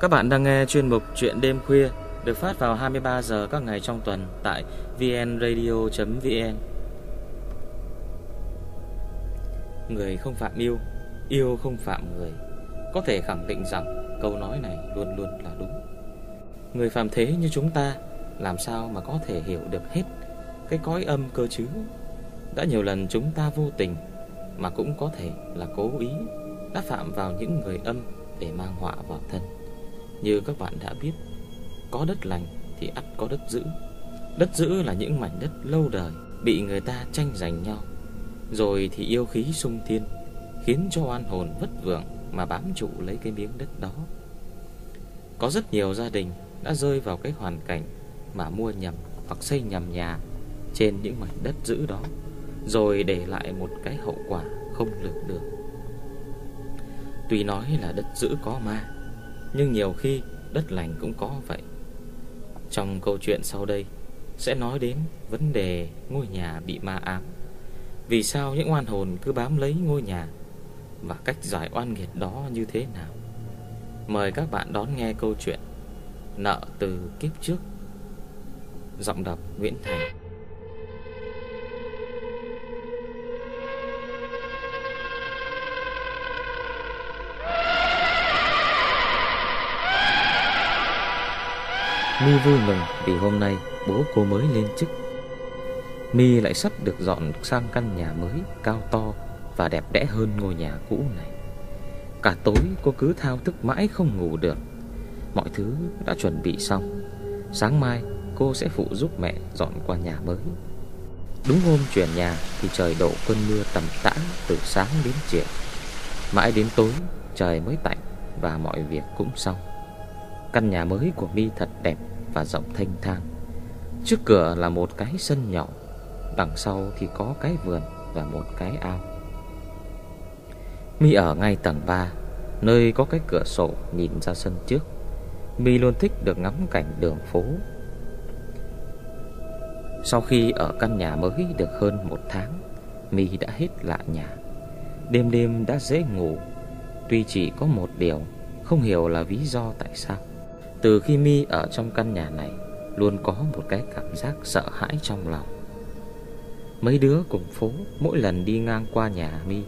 Các bạn đang nghe chuyên mục Chuyện đêm khuya được phát vào 23 giờ các ngày trong tuần tại vnradio.vn. Người không phạm yêu, yêu không phạm người. Có thể khẳng định rằng câu nói này luôn luôn là đúng. Người phạm thế như chúng ta làm sao mà có thể hiểu được hết cái cõi âm cơ chứ? Đã nhiều lần chúng ta vô tình mà cũng có thể là cố ý đã phạm vào những người âm để mang họa vào thân. Như các bạn đã biết, có đất lành thì ắt có đất giữ. Đất giữ là những mảnh đất lâu đời bị người ta tranh giành nhau. Rồi thì yêu khí xung thiên, khiến cho oan hồn vất vưởng mà bám trụ lấy cái miếng đất đó. Có rất nhiều gia đình đã rơi vào cái hoàn cảnh mà mua nhầm hoặc xây nhầm nhà trên những mảnh đất giữ đó, rồi để lại một cái hậu quả không lường được. Tuy nói là đất giữ có ma, nhưng nhiều khi đất lành cũng có vậy. Trong câu chuyện sau đây, sẽ nói đến vấn đề ngôi nhà bị ma ám. Vì sao những oan hồn cứ bám lấy ngôi nhà và cách giải oan nghiệt đó như thế nào? Mời các bạn đón nghe câu chuyện Nợ từ kiếp trước. Giọng đọc Nguyễn Thành. Mi vui mừng vì hôm nay bố cô mới lên chức. Mi lại sắp được dọn sang căn nhà mới cao to và đẹp đẽ hơn ngôi nhà cũ này. Cả tối cô cứ thao thức mãi không ngủ được. Mọi thứ đã chuẩn bị xong. Sáng mai cô sẽ phụ giúp mẹ dọn qua nhà mới. Đúng hôm chuyển nhà thì trời đổ cơn mưa tầm tã từ sáng đến chiều. Mãi đến tối trời mới tạnh và mọi việc cũng xong. Căn nhà mới của Mi thật đẹp và rộng thanh thang. Trước cửa là một cái sân nhỏ, đằng sau thì có cái vườn và một cái ao. Mi ở ngay tầng 3, nơi có cái cửa sổ nhìn ra sân trước. Mi luôn thích được ngắm cảnh đường phố. Sau khi ở căn nhà mới được hơn một tháng, Mi đã hết lạ nhà. Đêm đêm đã dễ ngủ, tuy chỉ có một điều, không hiểu là lý do tại sao. Từ khi Mi ở trong căn nhà này, Luôn có một cái cảm giác sợ hãi trong lòng. Mấy đứa cùng phố Mỗi lần đi ngang qua nhà Mi,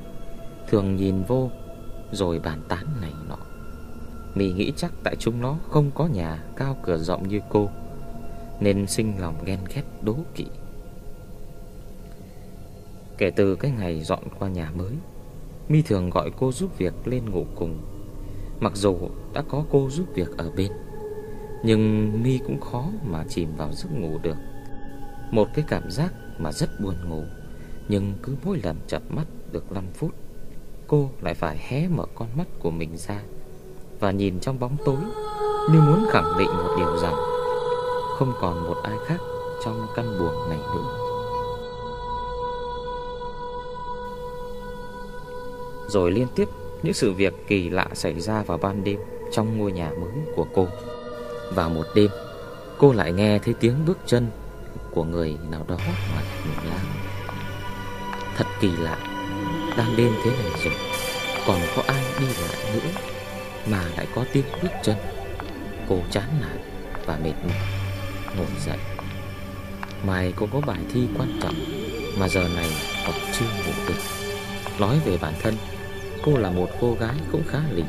Thường nhìn vô Rồi bàn tán này nọ. Mi nghĩ chắc tại chúng nó không có nhà Cao cửa rộng như cô, Nên sinh lòng ghen ghét đố kỵ. Kể từ cái ngày dọn qua nhà mới, Mi thường gọi cô giúp việc lên ngủ cùng, Mặc dù đã có cô giúp việc ở bên nhưng Mi cũng khó mà chìm vào giấc ngủ được. Một cái cảm giác mà rất buồn ngủ, Nhưng cứ mỗi lần chập mắt được 5 phút, Cô lại phải hé mở con mắt của mình ra Và nhìn trong bóng tối Như muốn khẳng định một điều rằng Không còn một ai khác trong căn buồng này nữa. Rồi liên tiếp những sự việc kỳ lạ xảy ra vào ban đêm Trong ngôi nhà mới của cô vào một đêm, Cô lại nghe thấy tiếng bước chân Của người nào đó ngoài hành lang. Thật kỳ lạ, Đang đêm thế này rồi, Còn có ai đi lại nữa Mà lại có tiếng bước chân? Cô chán nản và mệt mỏi, Ngồi dậy. Mai cô có bài thi quan trọng Mà giờ này còn chưa ngủ được. Nói về bản thân, Cô là một cô gái cũng khá lì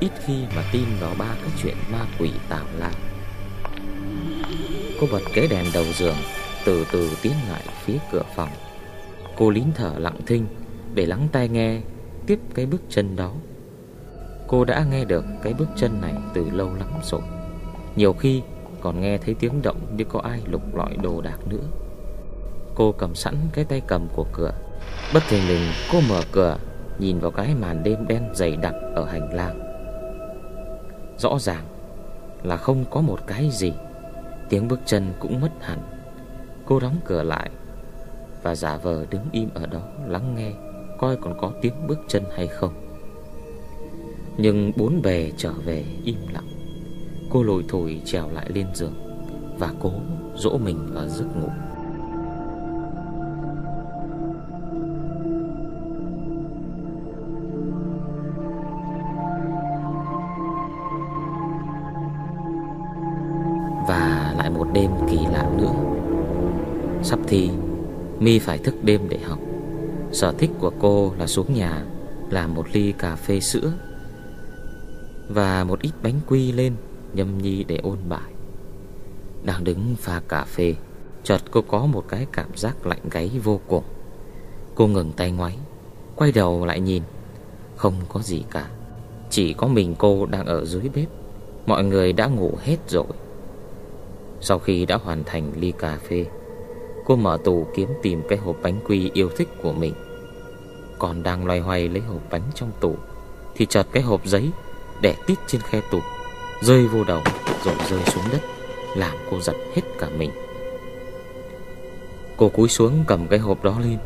ít khi mà tin vào ba cái chuyện ma quỷ tào lao. Cô bật cái đèn đầu giường, từ từ tiến lại phía cửa phòng. Cô lín thở lặng thinh để lắng tai nghe tiếp cái bước chân đó. Cô đã nghe được cái bước chân này từ lâu lắm rồi. Nhiều khi còn nghe thấy tiếng động như có ai lục lọi đồ đạc nữa. Cô cầm sẵn cái tay cầm của cửa. Bất thình lình cô mở cửa, nhìn vào cái màn đêm đen dày đặc ở hành lang. Rõ ràng là không có một cái gì. Tiếng bước chân cũng mất hẳn. Cô đóng cửa lại Và giả vờ đứng im ở đó lắng nghe Coi còn có tiếng bước chân hay không. Nhưng bốn bề trở về im lặng. Cô lồi thổi trèo lại lên giường Và cố dỗ mình ở giấc ngủ. Thi Mi phải thức đêm để học. Sở thích của cô là xuống nhà, Làm một ly cà phê sữa Và một ít bánh quy lên, Nhâm nhi để ôn bài. Đang đứng pha cà phê, Chợt cô có một cái cảm giác lạnh gáy vô cùng. Cô ngừng tay ngoáy, Quay đầu lại nhìn. Không có gì cả, Chỉ có mình cô đang ở dưới bếp. Mọi người đã ngủ hết rồi. Sau khi đã hoàn thành ly cà phê Cô mở tủ kiếm tìm cái hộp bánh quy yêu thích của mình. Còn đang loay hoay lấy hộp bánh trong tủ, Thì chợt cái hộp giấy Đẻ tít trên khe tủ, Rơi vô đầu rồi rơi xuống đất, Làm cô giật hết cả mình. Cô cúi xuống cầm cái hộp đó lên.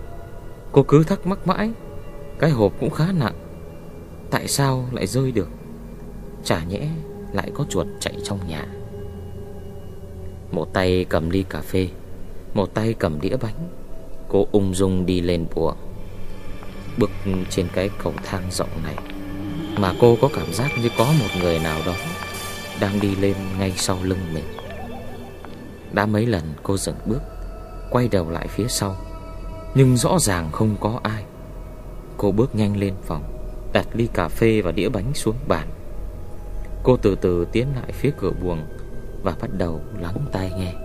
Cô cứ thắc mắc mãi, Cái hộp cũng khá nặng, Tại sao lại rơi được? Chả nhẽ lại có chuột chạy trong nhà. Một tay cầm ly cà phê một tay cầm đĩa bánh, Cô ung dung đi lên buồng Bước trên cái cầu thang rộng này. Mà cô có cảm giác như có một người nào đó Đang đi lên ngay sau lưng mình. Đã mấy lần cô dừng bước, Quay đầu lại phía sau, Nhưng rõ ràng không có ai. Cô bước nhanh lên phòng, Đặt ly cà phê và đĩa bánh xuống bàn. Cô từ từ tiến lại phía cửa buồng Và bắt đầu lắng tai nghe.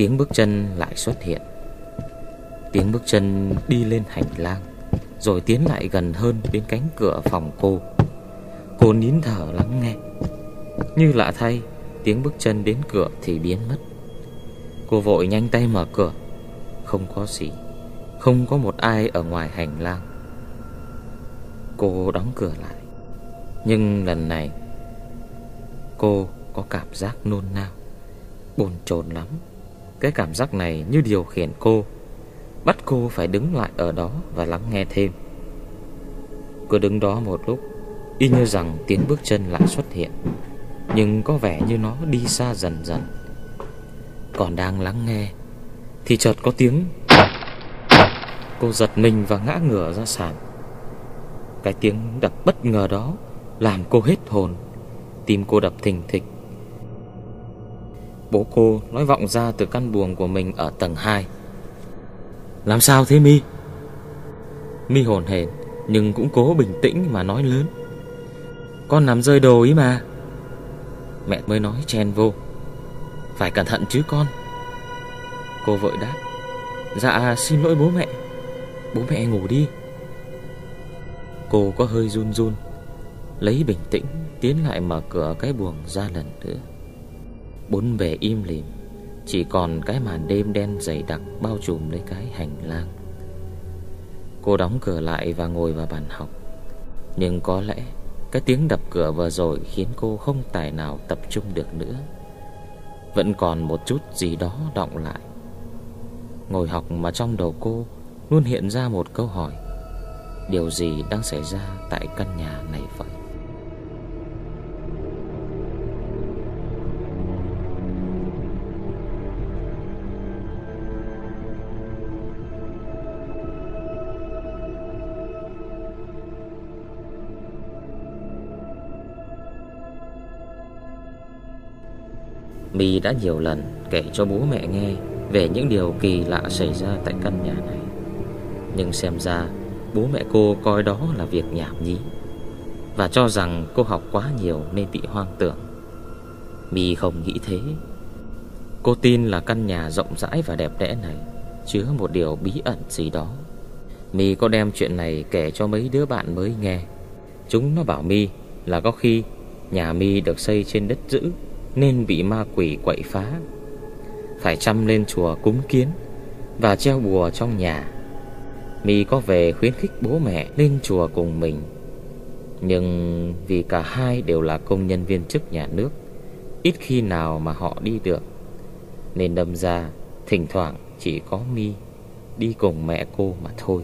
Tiếng bước chân lại xuất hiện. Tiếng bước chân đi lên hành lang, Rồi tiến lại gần hơn đến cánh cửa phòng cô. Cô nín thở lắng nghe. Như lạ thay, Tiếng bước chân đến cửa thì biến mất. Cô vội nhanh tay mở cửa. Không có gì, Không có một ai ở ngoài hành lang. Cô đóng cửa lại. Nhưng lần này, Cô có cảm giác nôn nao, Bồn chồn lắm. Cái cảm giác này như điều khiển cô. Bắt cô phải đứng lại ở đó Và lắng nghe thêm. Cô đứng đó một lúc, Y như rằng tiếng bước chân lại xuất hiện, Nhưng có vẻ như nó đi xa dần dần. Còn đang lắng nghe, Thì chợt có tiếng. Cô giật mình và ngã ngửa ra sàn. Cái tiếng đập bất ngờ đó Làm cô hết hồn. Tim cô đập thình thịch. Bố cô nói vọng ra từ căn buồng của mình ở tầng 2 Làm sao thế, Mi? Mi hồn hển, Nhưng cũng cố bình tĩnh mà nói lớn. Con nằm rơi đồ ý mà. Mẹ mới nói chen vô. Phải cẩn thận chứ, con. Cô vội đáp. Dạ xin lỗi bố mẹ. Bố mẹ ngủ đi. Cô có hơi run run, Lấy bình tĩnh Tiến lại mở cửa cái buồng ra lần nữa. Bốn bề im lìm. Chỉ còn cái màn đêm đen dày đặc Bao trùm lấy cái hành lang. Cô đóng cửa lại và ngồi vào bàn học. Nhưng có lẽ cái tiếng đập cửa vừa rồi khiến cô không tài nào tập trung được nữa. Vẫn còn một chút gì đó động lại. Ngồi học mà trong đầu cô luôn hiện ra một câu hỏi. Điều gì đang xảy ra tại căn nhà này vậy? My đã nhiều lần kể cho bố mẹ nghe về những điều kỳ lạ xảy ra tại căn nhà này. Nhưng xem ra, bố mẹ cô coi đó là việc nhảm nhí và cho rằng cô học quá nhiều nên bị hoang tưởng. My không nghĩ thế. Cô tin là căn nhà rộng rãi và đẹp đẽ này chứa một điều bí ẩn gì đó. My có đem chuyện này kể cho mấy đứa bạn mới nghe. Chúng nó bảo My là có khi nhà My được xây trên đất giữ nên bị ma quỷ quậy phá. Phải chăm lên chùa cúng kiến và treo bùa trong nhà. Mi có về khuyến khích bố mẹ lên chùa cùng mình. Nhưng vì cả hai đều là công nhân viên chức nhà nước, ít khi nào mà họ đi được. Nên đâm ra thỉnh thoảng chỉ có Mi đi cùng mẹ cô mà thôi.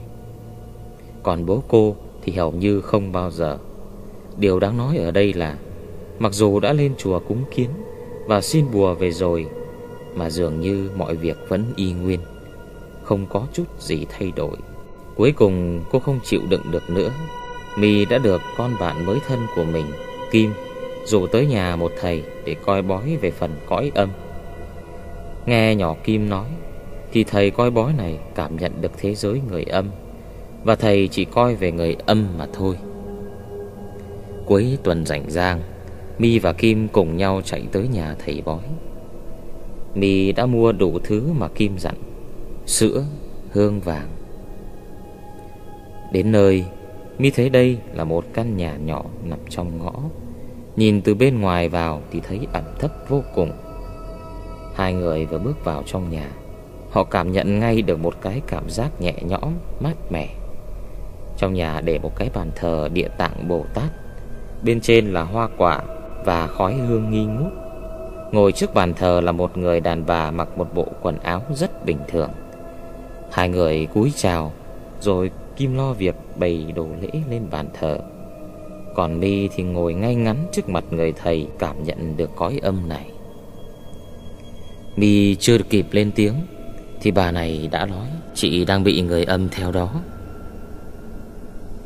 Còn bố cô thì hầu như không bao giờ. Điều đáng nói ở đây là Mặc dù đã lên chùa cúng kiến Và xin bùa về rồi, Mà dường như mọi việc vẫn y nguyên, Không có chút gì thay đổi. Cuối cùng, cô không chịu đựng được nữa. My đã được con bạn mới thân của mình, Kim Rủ tới nhà một thầy để coi bói về phần cõi âm. Nghe nhỏ Kim nói, Thì thầy coi bói này cảm nhận được thế giới người âm, Và thầy chỉ coi về người âm mà thôi. Cuối tuần rảnh rang Mi và Kim cùng nhau chạy tới nhà thầy bói. Mi đã mua đủ thứ mà Kim dặn Sữa, hương vàng. Đến nơi Mi thấy đây là một căn nhà nhỏ nằm trong ngõ. Nhìn từ bên ngoài vào thì thấy ẩm thấp vô cùng. Hai người vừa bước vào trong nhà Họ cảm nhận ngay được một cái cảm giác nhẹ nhõm, mát mẻ. Trong nhà để một cái bàn thờ địa tạng Bồ Tát Bên trên là hoa quả và khói hương nghi ngút. Ngồi trước bàn thờ là một người đàn bà mặc một bộ quần áo rất bình thường. Hai người cúi chào, Rồi Kim lo việc bày đồ lễ lên bàn thờ. Còn Mi thì ngồi ngay ngắn trước mặt người thầy cảm nhận được cõi âm này. Mi chưa kịp lên tiếng, Thì bà này đã nói, Chị đang bị người âm theo đó.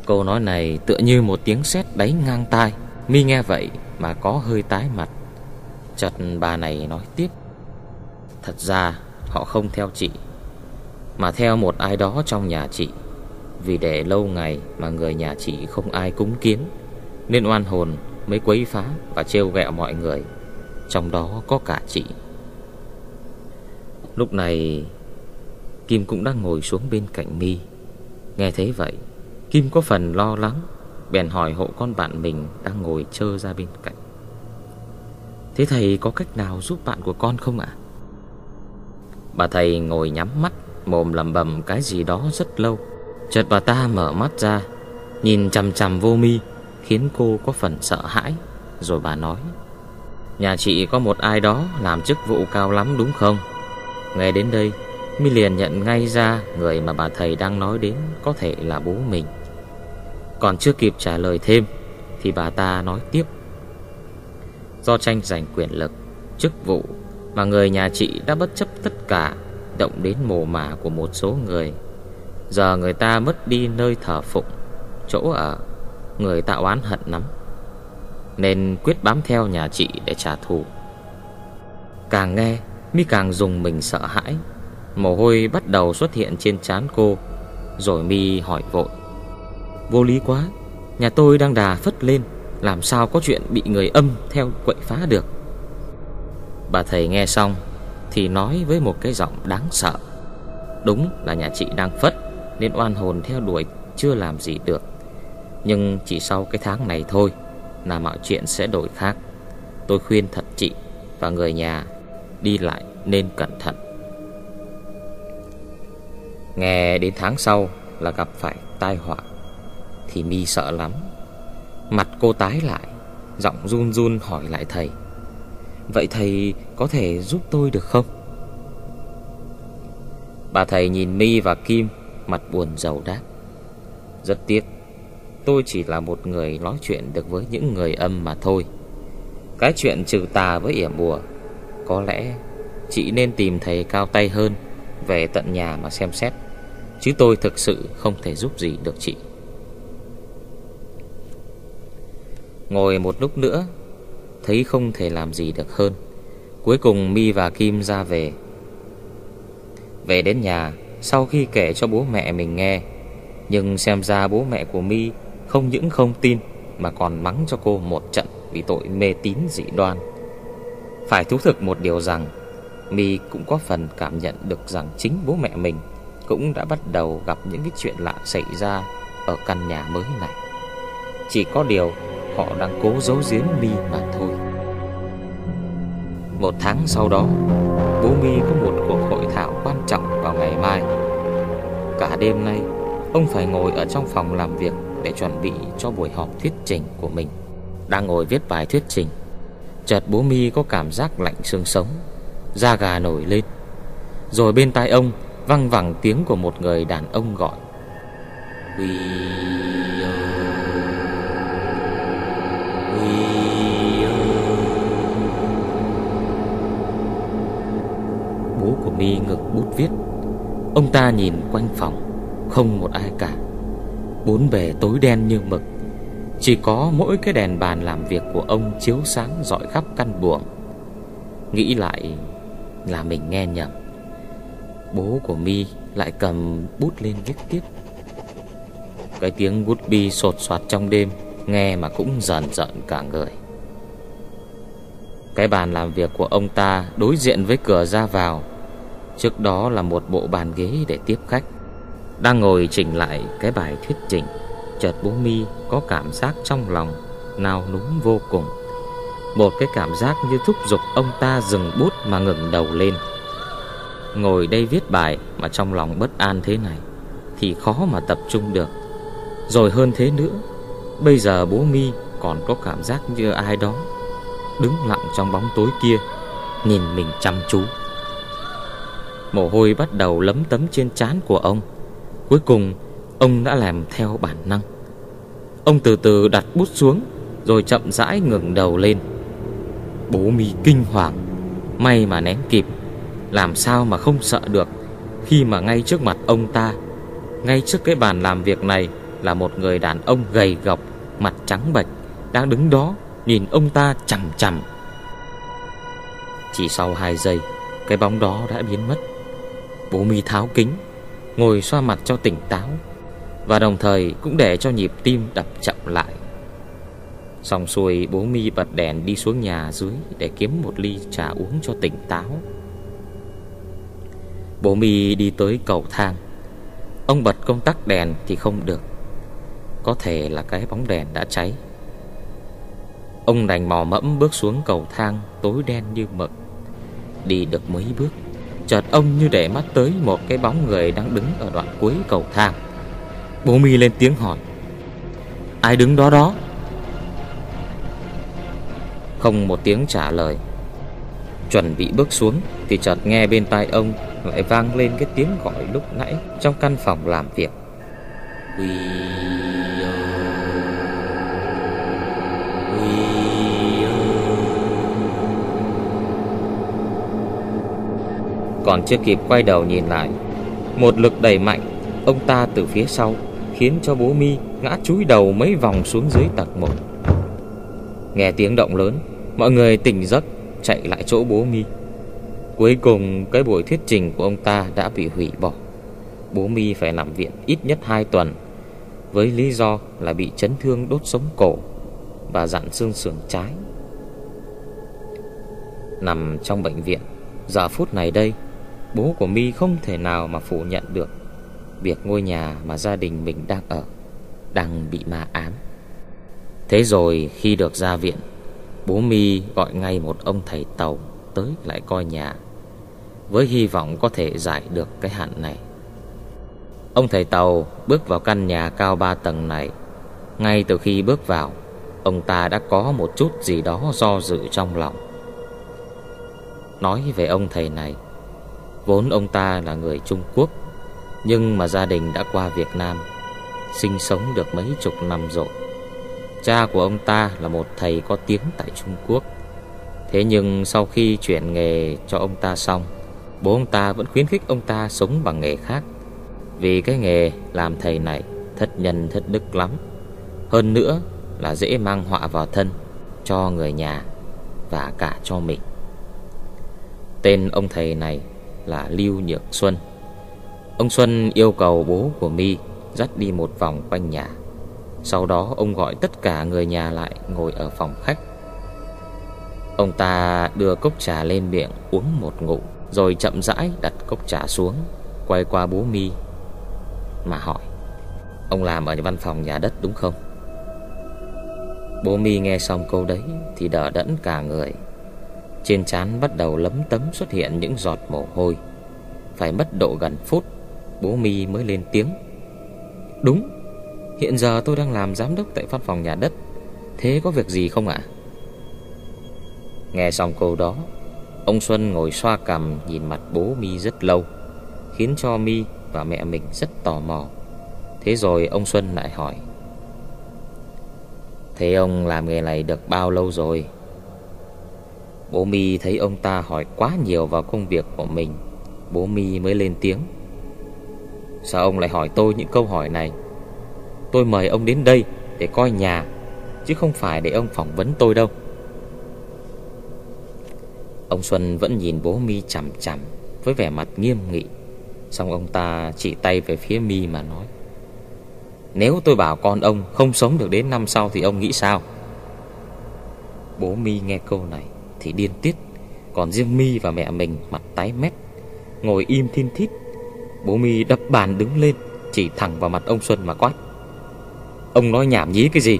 Câu nói này tựa như một tiếng sét đánh ngang tai. Mi nghe vậy mà có hơi tái mặt. Chợt bà này nói tiếp. Thật ra họ không theo chị, Mà theo một ai đó trong nhà chị. Vì để lâu ngày mà người nhà chị không ai cúng kiến, Nên oan hồn mới quấy phá và trêu ghẹo mọi người, Trong đó có cả chị. Lúc này, Kim cũng đang ngồi xuống bên cạnh mi. Nghe thấy vậy, Kim có phần lo lắng. Bèn hỏi hộ con bạn mình Đang ngồi chơ ra bên cạnh Thế thầy có cách nào giúp bạn của con không ạ? Bà thầy ngồi nhắm mắt, Mồm lầm bầm cái gì đó rất lâu Chợt bà ta mở mắt ra, Nhìn chằm chằm vô mi, Khiến cô có phần sợ hãi Rồi bà nói, Nhà chị có một ai đó làm chức vụ cao lắm đúng không? Nghe đến đây, Mi liền nhận ngay ra Người mà bà thầy đang nói đến Có thể là bố mình còn chưa kịp trả lời thêm, Thì bà ta nói tiếp. Do tranh giành quyền lực, Chức vụ Mà người nhà chị đã bất chấp tất cả, Động đến mồ mả của một số người, Giờ người ta mất đi nơi thờ phụng, Chỗ ở, Người ta oán hận lắm. Nên quyết bám theo nhà chị để trả thù. Càng nghe, Mi càng dùng mình sợ hãi. Mồ hôi bắt đầu xuất hiện trên trán cô, Rồi Mi hỏi vội. Vô lý quá. Nhà tôi đang đà phất lên, Làm sao có chuyện bị người âm theo quậy phá được. Bà thầy nghe xong Thì nói với một cái giọng đáng sợ. Đúng là nhà chị đang phất, Nên oan hồn theo đuổi chưa làm gì được. Nhưng chỉ sau cái tháng này thôi Là mọi chuyện sẽ đổi khác. Tôi khuyên thật chị Và người nhà Đi lại nên cẩn thận. Nghe đến tháng sau là gặp phải tai họa. Thì mi sợ lắm. Mặt cô tái lại, Giọng run run hỏi lại thầy. Vậy thầy có thể giúp tôi được không? Bà thầy nhìn mi và Kim, Mặt buồn rầu đáp. Rất tiếc, Tôi chỉ là một người nói chuyện được với những người âm mà thôi. Cái chuyện trừ tà với yểm bùa, Có lẽ Chị nên tìm thầy cao tay hơn Về tận nhà mà xem xét, Chứ tôi thực sự không thể giúp gì được chị. Ngồi một lúc nữa, Thấy không thể làm gì được hơn. Cuối cùng Mi và Kim ra về. Về đến nhà, Sau khi kể cho bố mẹ mình nghe, Nhưng xem ra bố mẹ của Mi Không những không tin Mà còn mắng cho cô một trận Vì tội mê tín dị đoan. Phải thú thực một điều rằng, Mi cũng có phần cảm nhận được rằng chính bố mẹ mình cũng đã bắt đầu gặp những cái chuyện lạ xảy ra ở căn nhà mới này. Chỉ có điều họ đang cố giấu giếm Mi mà thôi. Một tháng sau đó, bố Mi có một cuộc hội thảo quan trọng vào ngày mai. Cả đêm nay, ông phải ngồi ở trong phòng làm việc để chuẩn bị cho buổi họp thuyết trình của mình. Đang ngồi viết bài thuyết trình, chợt bố Mi có cảm giác lạnh xương sống Da gà nổi lên Rồi bên tai ông Văng vẳng tiếng của một người đàn ông gọi Huy của mi ngực bút viết. Ông ta nhìn quanh phòng, Không một ai cả. Bốn bề tối đen như mực, Chỉ có mỗi cái đèn bàn làm việc của ông chiếu sáng rọi khắp căn buồng. Nghĩ lại là mình nghe nhầm. Bố của mi lại cầm bút lên viết tiếp. Cái tiếng bút bi sột soạt trong đêm Nghe mà cũng giận giận cả người. Cái bàn làm việc của ông ta đối diện với cửa ra vào Trước đó là một bộ bàn ghế để tiếp khách. Đang ngồi chỉnh lại cái bài thuyết trình, Chợt bố mi có cảm giác trong lòng Nào núng vô cùng. Một cái cảm giác như thúc giục ông ta dừng bút mà ngừng đầu lên. Ngồi đây viết bài mà trong lòng bất an thế này Thì khó mà tập trung được. Rồi hơn thế nữa, Bây giờ bố mi còn có cảm giác như ai đó Đứng lặng trong bóng tối kia, Nhìn mình chăm chú. Mồ hôi bắt đầu lấm tấm trên trán của ông. Cuối cùng, Ông đã làm theo bản năng. Ông từ từ đặt bút xuống, Rồi chậm rãi ngừng đầu lên. Bố mi kinh hoàng, May mà nén kịp. Làm sao mà không sợ được, Khi mà ngay trước mặt ông ta, Ngay trước cái bàn làm việc này Là một người đàn ông gầy gọc, Mặt trắng bệch, Đang đứng đó nhìn ông ta chằm chằm. Chỉ sau 2 giây, Cái bóng đó đã biến mất. Bố mi tháo kính, Ngồi xoa mặt cho tỉnh táo, Và đồng thời cũng để cho nhịp tim đập chậm lại. Xong xuôi, bố mi bật đèn đi xuống nhà dưới Để kiếm một ly trà uống cho tỉnh táo. Bố mi đi tới cầu thang. Ông bật công tắc đèn thì không được. Có thể là cái bóng đèn đã cháy. Ông đành mò mẫm bước xuống cầu thang tối đen như mực, Đi được mấy bước. Chợt ông như để mắt tới một cái bóng người đang đứng ở đoạn cuối cầu thang. Bố mi lên tiếng hỏi, Ai đứng đó đó? Không một tiếng trả lời. Chuẩn bị bước xuống Thì chợt nghe bên tai ông Lại vang lên cái tiếng gọi lúc nãy Trong căn phòng làm việc. Quy Còn chưa kịp quay đầu nhìn lại. Một lực đẩy mạnh, Ông ta từ phía sau, Khiến cho bố mi ngã chúi đầu mấy vòng xuống dưới tầng một. Nghe tiếng động lớn, Mọi người tỉnh giấc, Chạy lại chỗ bố mi. Cuối cùng, cái buổi thuyết trình của ông ta đã bị hủy bỏ. Bố mi phải nằm viện ít nhất 2 tuần, Với lý do là bị chấn thương đốt sống cổ Và dặn xương sườn trái. Nằm trong bệnh viện, Giờ phút này đây Bố của Mi không thể nào mà phủ nhận được Việc ngôi nhà mà gia đình mình đang ở Đang bị ma ám. Thế rồi khi được ra viện, Bố Mi gọi ngay một ông thầy tàu Tới lại coi nhà, Với hy vọng có thể giải được cái hạn này. Ông thầy tàu bước vào căn nhà cao ba tầng này. Ngay từ khi bước vào, Ông ta đã có một chút gì đó do dự trong lòng. Nói về ông thầy này Vốn ông ta là người Trung Quốc, Nhưng mà gia đình đã qua Việt Nam, Sinh sống được mấy chục năm rồi. Cha của ông ta là một thầy có tiếng tại Trung Quốc. Thế nhưng sau khi chuyển nghề cho ông ta xong, Bố ông ta vẫn khuyến khích ông ta sống bằng nghề khác. Vì cái nghề làm thầy này thất nhân thất đức lắm. Hơn nữa là dễ mang họa vào thân, Cho người nhà và cả cho mình. Tên ông thầy này là Lưu Nhược Xuân. Ông Xuân yêu cầu bố của Mi dắt đi một vòng quanh nhà. Sau đó ông gọi tất cả người nhà lại ngồi ở phòng khách. Ông ta đưa cốc trà lên miệng uống một ngụm rồi chậm rãi đặt cốc trà xuống, quay qua bố Mi mà hỏi: "Ông làm ở văn phòng nhà đất đúng không?" Bố Mi nghe xong câu đấy thì đờ đẫn cả người. Trên trán bắt đầu lấm tấm xuất hiện những giọt mồ hôi Phải mất độ gần phút, Bố mi mới lên tiếng Đúng, Hiện giờ tôi đang làm giám đốc tại văn phòng nhà đất Thế có việc gì không ạ? Nghe xong câu đó, Ông Xuân ngồi xoa cằm nhìn mặt bố mi rất lâu, Khiến cho mi và mẹ mình rất tò mò Thế rồi ông Xuân lại hỏi, Thế ông làm nghề này được bao lâu rồi? Bố mi thấy ông ta hỏi quá nhiều vào công việc của mình, Bố mi mới lên tiếng. Sao ông lại hỏi tôi những câu hỏi này? Tôi mời ông đến đây để coi nhà, Chứ không phải để ông phỏng vấn tôi đâu. Ông Xuân vẫn nhìn bố mi chằm chằm Với vẻ mặt nghiêm nghị, Xong ông ta chỉ tay về phía mi mà nói, Nếu tôi bảo con ông không sống được đến năm sau Thì ông nghĩ sao? Bố mi nghe câu này thì điên tiết. Còn riêng mi và mẹ mình mặt tái mét. Ngồi im thiên thít, Bố mi đập bàn đứng lên, Chỉ thẳng vào mặt ông Xuân mà quát. Ông nói nhảm nhí cái gì?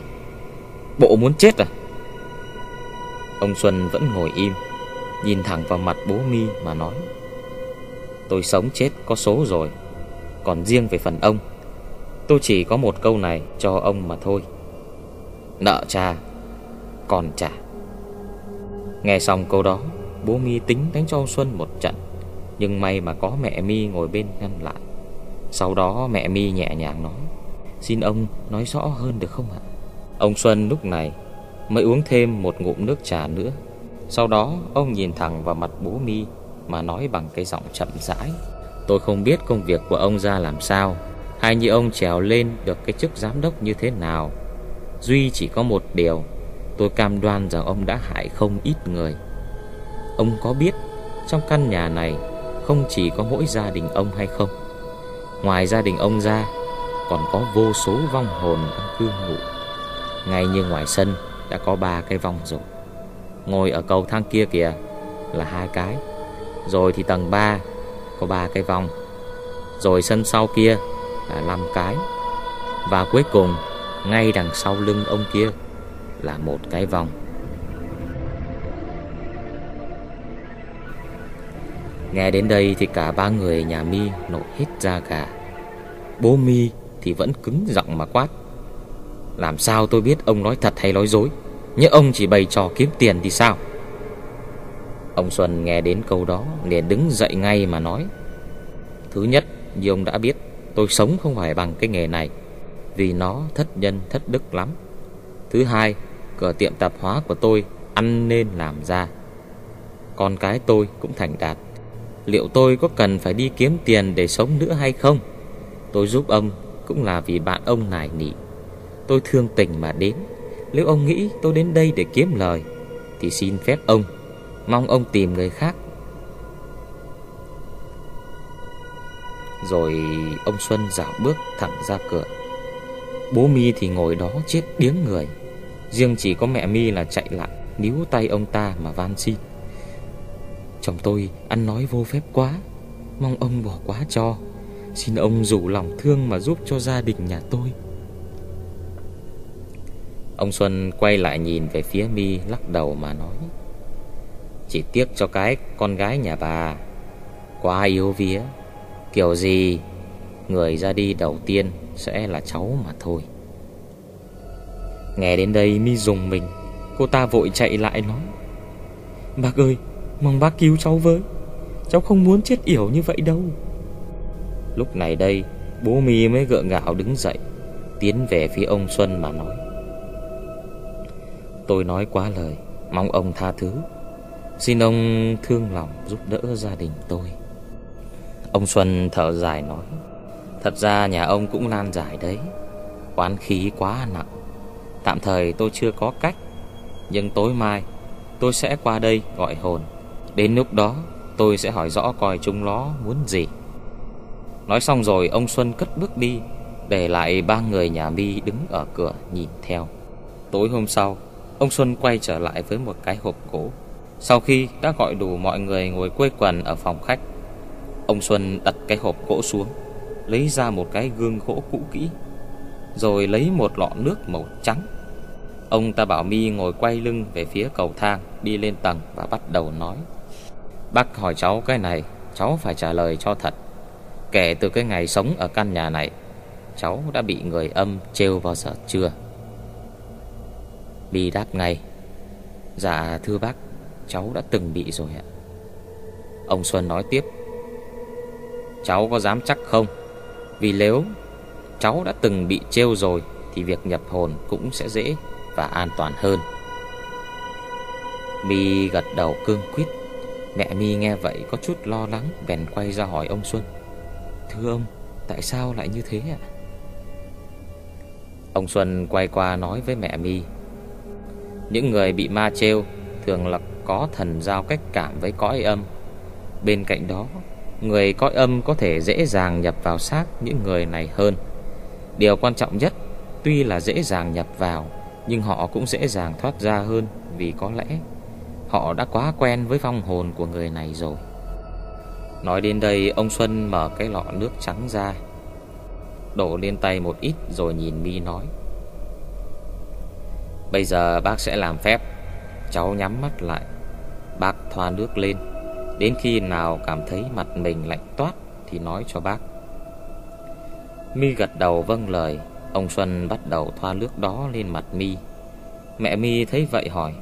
Bộ muốn chết à? Ông Xuân vẫn ngồi im, Nhìn thẳng vào mặt bố mi mà nói. Tôi sống chết có số rồi, Còn riêng về phần ông. Tôi chỉ có một câu này cho ông mà thôi. Nợ cha, Còn trả Nghe xong câu đó, Bố mi tính đánh cho Xuân một trận. Nhưng may mà có mẹ mi ngồi bên ngăn lại. Sau đó mẹ mi nhẹ nhàng nói, Xin ông nói rõ hơn được không ạ? Ông Xuân lúc này Mới uống thêm một ngụm nước trà nữa. Sau đó ông nhìn thẳng vào mặt bố mi Mà nói bằng cái giọng chậm rãi, Tôi không biết công việc của ông ra làm sao, Hay như ông trèo lên được cái chức giám đốc như thế nào. Duy chỉ có một điều Tôi cam đoan rằng ông đã hại không ít người. Ông có biết Trong căn nhà này Không chỉ có mỗi gia đình ông hay không? Ngoài gia đình ông ra, Còn có vô số vong hồn đang cư ngụ. Ngay như ngoài sân Đã có ba cái vong rồi. Ngồi ở cầu thang kia kìa, Là hai cái. Rồi thì tầng 3 Có ba cái vong. Rồi sân sau kia là năm cái. Và cuối cùng, Ngay đằng sau lưng ông kia là một cái vòng. Nghe đến đây thì cả ba người nhà mi nổi hết da gà. Bố mi thì vẫn cứng giọng mà quát. Làm sao tôi biết ông nói thật hay nói dối? Nhớ ông chỉ bày trò kiếm tiền thì sao? Ông Xuân nghe đến câu đó liền đứng dậy ngay mà nói, Thứ nhất, như ông đã biết, Tôi sống không phải bằng cái nghề này, Vì nó thất nhân thất đức lắm. Thứ hai Cửa tiệm tạp hóa của tôi Ăn nên làm ra. Con cái tôi cũng thành đạt. Liệu tôi có cần phải đi kiếm tiền để sống nữa hay không? Tôi giúp ông Cũng là vì bạn ông nài nỉ. Tôi thương tình mà đến. Nếu ông nghĩ tôi đến đây để kiếm lời, Thì xin phép ông, Mong ông tìm người khác. Rồi ông Xuân dạo bước thẳng ra cửa. Bố mi thì ngồi đó chết điếng người. Riêng chỉ có mẹ mi là chạy lại, Níu tay ông ta mà van xin. Chồng tôi ăn nói vô phép quá, Mong ông bỏ quá cho. Xin ông rủ lòng thương mà giúp cho gia đình nhà tôi. Ông Xuân quay lại nhìn về phía mi, lắc đầu mà nói, Chỉ tiếc cho cái con gái nhà bà, Quá yêu vía. Kiểu gì, Người ra đi đầu tiên sẽ là cháu mà thôi. Nghe đến đây mi dùng mình. Cô ta vội chạy lại nói, Bác ơi, Mong bác cứu cháu với. Cháu không muốn chết yểu như vậy đâu. Lúc này đây, Bố mi mới gượng gạo đứng dậy, Tiến về phía ông Xuân mà nói, Tôi nói quá lời, Mong ông tha thứ. Xin ông thương lòng giúp đỡ gia đình tôi. Ông Xuân thở dài nói, Thật ra nhà ông cũng lan giải đấy. Quán khí quá nặng. Tạm thời tôi chưa có cách, Nhưng tối mai Tôi sẽ qua đây gọi hồn. Đến lúc đó, tôi sẽ hỏi rõ coi chúng nó muốn gì. Nói xong rồi, ông Xuân cất bước đi, Để lại ba người nhà mi đứng ở cửa nhìn theo. Tối hôm sau, Ông Xuân quay trở lại với một cái hộp gỗ. Sau khi đã gọi đủ mọi người ngồi quây quần ở phòng khách, Ông Xuân đặt cái hộp gỗ xuống, Lấy ra một cái gương gỗ cũ kỹ. Rồi lấy một lọ nước màu trắng. Ông ta bảo mi ngồi quay lưng về phía cầu thang Đi lên tầng và bắt đầu nói. Bác hỏi cháu cái này, Cháu phải trả lời cho thật. Kể từ cái ngày sống ở căn nhà này, Cháu đã bị người âm trêu bao giờ chưa mi đáp ngay. Dạ thưa bác, Cháu đã từng bị rồi ạ. Ông Xuân nói tiếp. Cháu có dám chắc không? Vì nếu cháu đã từng bị trêu rồi Thì việc nhập hồn cũng sẽ dễ và an toàn hơn. Mi gật đầu cương quyết. Mẹ Mi nghe vậy có chút lo lắng Bèn quay ra hỏi ông Xuân. Thưa ông Tại sao lại như thế ạ? Ông Xuân quay qua nói với mẹ Mi. Những người bị ma trêu thường là có thần giao cách cảm với cõi âm. Bên cạnh đó, người cõi âm có thể dễ dàng nhập vào xác những người này hơn. Điều quan trọng nhất, tuy là dễ dàng nhập vào, nhưng họ cũng dễ dàng thoát ra hơn vì có lẽ họ đã quá quen với vong hồn của người này rồi. Nói đến đây, ông Xuân mở cái lọ nước trắng ra, đổ lên tay một ít rồi nhìn Mi nói: "Bây giờ bác sẽ làm phép, cháu nhắm mắt lại, bác thoa nước lên, đến khi nào cảm thấy mặt mình lạnh toát thì nói cho bác." Mi gật đầu vâng lời, ông Xuân bắt đầu thoa nước đó lên mặt Mi. Mẹ Mi thấy vậy hỏi: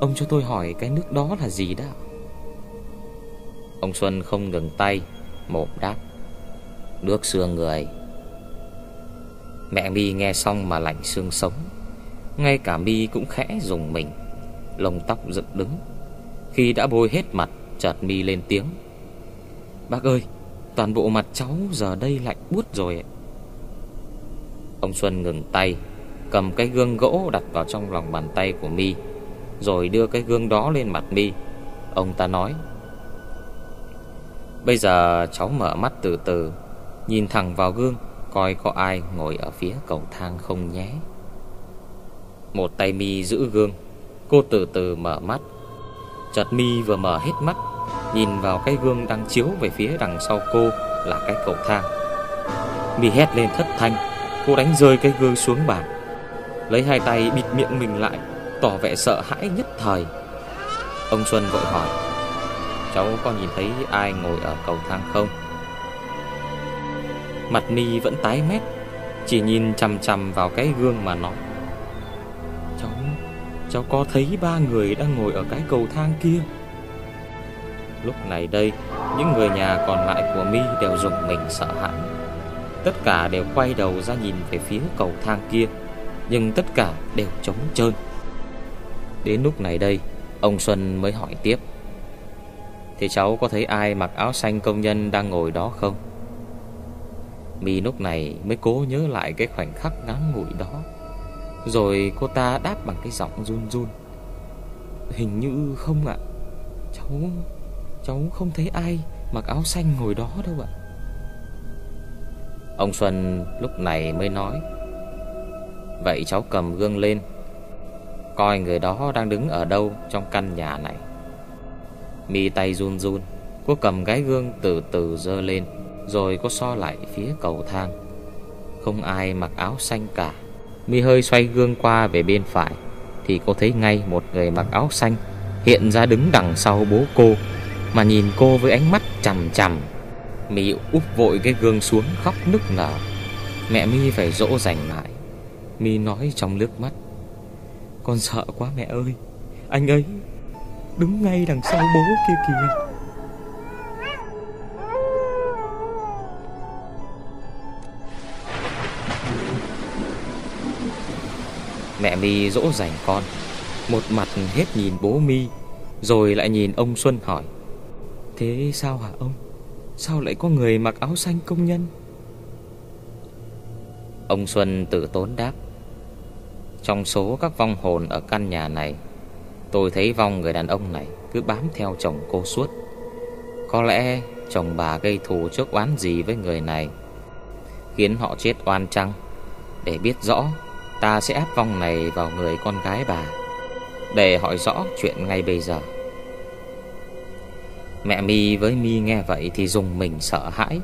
"Ông cho tôi hỏi cái nước đó là gì đó?" Ông Xuân không ngừng tay, mồm đáp: "Nước xương người." Mẹ Mi nghe xong mà lạnh xương sống, ngay cả Mi cũng khẽ rùng mình, lông tóc dựng đứng. Khi đã bôi hết mặt, chợt Mi lên tiếng: "Bác ơi, toàn bộ mặt cháu giờ đây lạnh buốt rồi." Ông Xuân ngừng tay, cầm cái gương gỗ đặt vào trong lòng bàn tay của Mi, rồi đưa cái gương đó lên mặt Mi. Ông ta nói: Bây giờ cháu mở mắt từ từ Nhìn thẳng vào gương Coi có ai ngồi ở phía cầu thang không nhé Một tay mi giữ gương Cô từ từ mở mắt Chợt mi vừa mở hết mắt Nhìn vào cái gương đang chiếu về phía đằng sau cô Là cái cầu thang. Mi hét lên thất thanh. Cô đánh rơi cái gương xuống bàn. Lấy hai tay bịt miệng mình lại, Tỏ vẻ sợ hãi nhất thời. Ông Xuân vội hỏi, Cháu có nhìn thấy ai ngồi ở cầu thang không? Mặt mi vẫn tái mét, Chỉ nhìn chằm chằm vào cái gương mà nói, Cháu Cháu có thấy ba người đang ngồi ở cái cầu thang kia? Lúc này đây, Những người nhà còn lại của mi đều dùng mình sợ hãi. Tất cả đều quay đầu ra nhìn về phía cầu thang kia, Nhưng tất cả đều trống trơn. Đến lúc này đây, Ông Xuân mới hỏi tiếp. Thì cháu có thấy ai mặc áo xanh công nhân đang ngồi đó không? Mi lúc này mới cố nhớ lại cái khoảnh khắc ngắn ngủi đó. Rồi cô ta đáp bằng cái giọng run run. Hình như không ạ. Cháu Cháu không thấy ai mặc áo xanh ngồi đó đâu ạ. Ông Xuân lúc này mới nói, Vậy cháu cầm gương lên, Coi người đó đang đứng ở đâu trong căn nhà này. Mi tay run run, Cô cầm cái gương từ từ dơ lên, Rồi cô so lại phía cầu thang. Không ai mặc áo xanh cả. Mi hơi xoay gương qua về bên phải, Thì cô thấy ngay một người mặc áo xanh Hiện ra đứng đằng sau bố cô. Mà nhìn cô với ánh mắt chằm chằm. Mi úp vội cái gương xuống khóc nức nở. Mẹ Mi phải dỗ dành lại. Mi nói trong nước mắt. Con sợ quá mẹ ơi. Anh ấy Đứng ngay đằng sau bố kia kìa. Mẹ mi dỗ dành con. Một mặt hết nhìn bố mi, Rồi lại nhìn ông Xuân hỏi. Thế sao hả ông? Sao lại có người mặc áo xanh công nhân? Ông Xuân tự tốn đáp. Trong số các vong hồn ở căn nhà này, Tôi thấy vong người đàn ông này cứ bám theo chồng cô suốt. Có lẽ chồng bà gây thù trước oán gì với người này, Khiến họ chết oan trăng Để biết rõ, Ta sẽ áp vong này vào người con gái bà, Để hỏi rõ chuyện ngay bây giờ. Mẹ mi với mi nghe vậy thì dùng mình sợ hãi.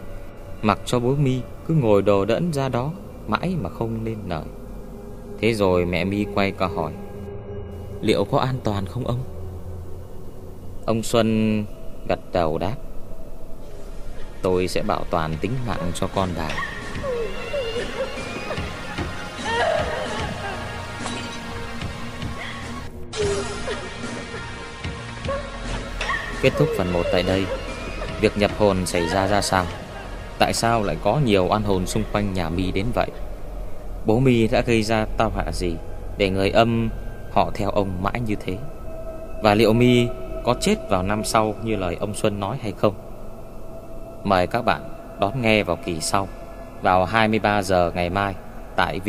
Mặc cho bố mi cứ ngồi đồ đẫn ra đó, Mãi mà không lên nở. Thế rồi mẹ mi quay qua hỏi, Liệu có an toàn không ông? Ông Xuân gật đầu đáp, Tôi sẽ bảo toàn tính mạng cho con bà. Kết thúc phần 1 tại đây. Việc nhập hồn xảy ra ra sao? Tại sao lại có nhiều oan hồn xung quanh nhà mi đến vậy? Bố mi đã gây ra tao họa gì Để người âm Họ theo ông mãi như thế? Và liệu mi có chết vào năm sau Như lời ông Xuân nói hay không? Mời các bạn đón nghe vào kỳ sau, Vào 23 giờ ngày mai Tại